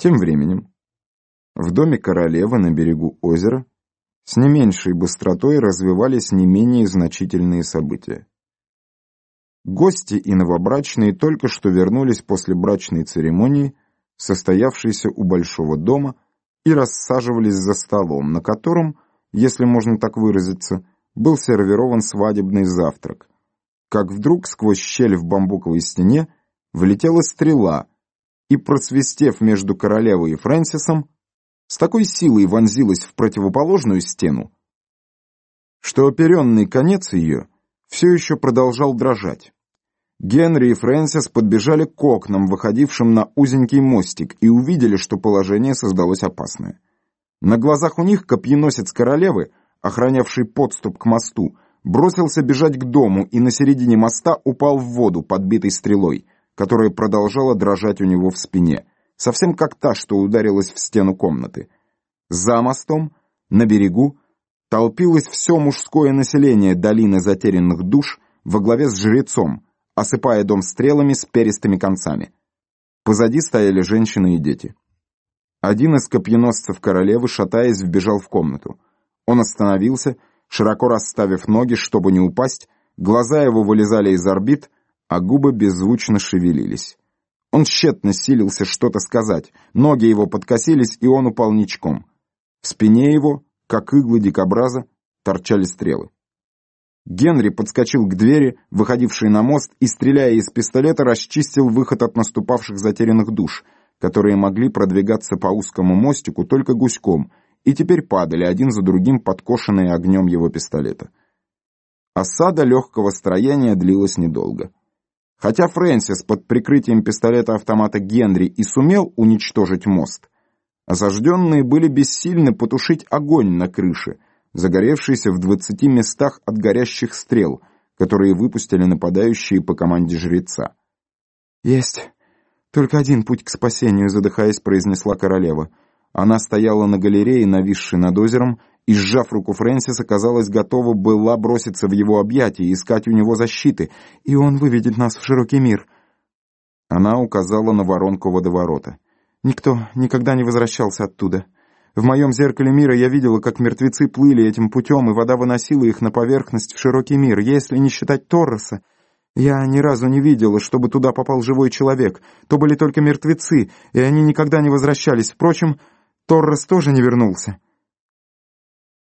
Тем временем в доме королевы на берегу озера с не меньшей быстротой развивались не менее значительные события. Гости и новобрачные только что вернулись после брачной церемонии, состоявшейся у большого дома, и рассаживались за столом, на котором, если можно так выразиться, был сервирован свадебный завтрак. Как вдруг сквозь щель в бамбуковой стене влетела стрела и, просвистев между королевой и Фрэнсисом, с такой силой вонзилась в противоположную стену, что оперенный конец ее все еще продолжал дрожать. Генри и Фрэнсис подбежали к окнам, выходившим на узенький мостик, и увидели, что положение создалось опасное. На глазах у них копьеносец королевы, охранявший подступ к мосту, бросился бежать к дому и на середине моста упал в воду, подбитой стрелой, которая продолжала дрожать у него в спине, совсем как та, что ударилась в стену комнаты. За мостом, на берегу, толпилось все мужское население долины затерянных душ во главе с жрецом, осыпая дом стрелами с перистыми концами. Позади стояли женщины и дети. Один из копьеносцев королевы, шатаясь, вбежал в комнату. Он остановился, широко расставив ноги, чтобы не упасть, глаза его вылезали из орбит, а губы беззвучно шевелились. Он тщетно силился что-то сказать, ноги его подкосились, и он упал ничком. В спине его, как иглы дикобраза, торчали стрелы. Генри подскочил к двери, выходившей на мост, и, стреляя из пистолета, расчистил выход от наступавших затерянных душ, которые могли продвигаться по узкому мостику только гуськом, и теперь падали один за другим подкошенные огнем его пистолета. Осада легкого строения длилась недолго. Хотя Фрэнсис под прикрытием пистолета-автомата Генри и сумел уничтожить мост, осажденные были бессильны потушить огонь на крыше — загоревшийся в двадцати местах от горящих стрел, которые выпустили нападающие по команде жреца. «Есть только один путь к спасению», — задыхаясь, произнесла королева. Она стояла на галерее, нависшей над озером, и, сжав руку Фрэнсиса, казалось, готова была броситься в его объятия искать у него защиты, и он выведет нас в широкий мир. Она указала на воронку водоворота. «Никто никогда не возвращался оттуда». В моем зеркале мира я видела, как мертвецы плыли этим путем, и вода выносила их на поверхность в широкий мир. Если не считать Торреса, я ни разу не видела, чтобы туда попал живой человек. То были только мертвецы, и они никогда не возвращались. Впрочем, Торрес тоже не вернулся.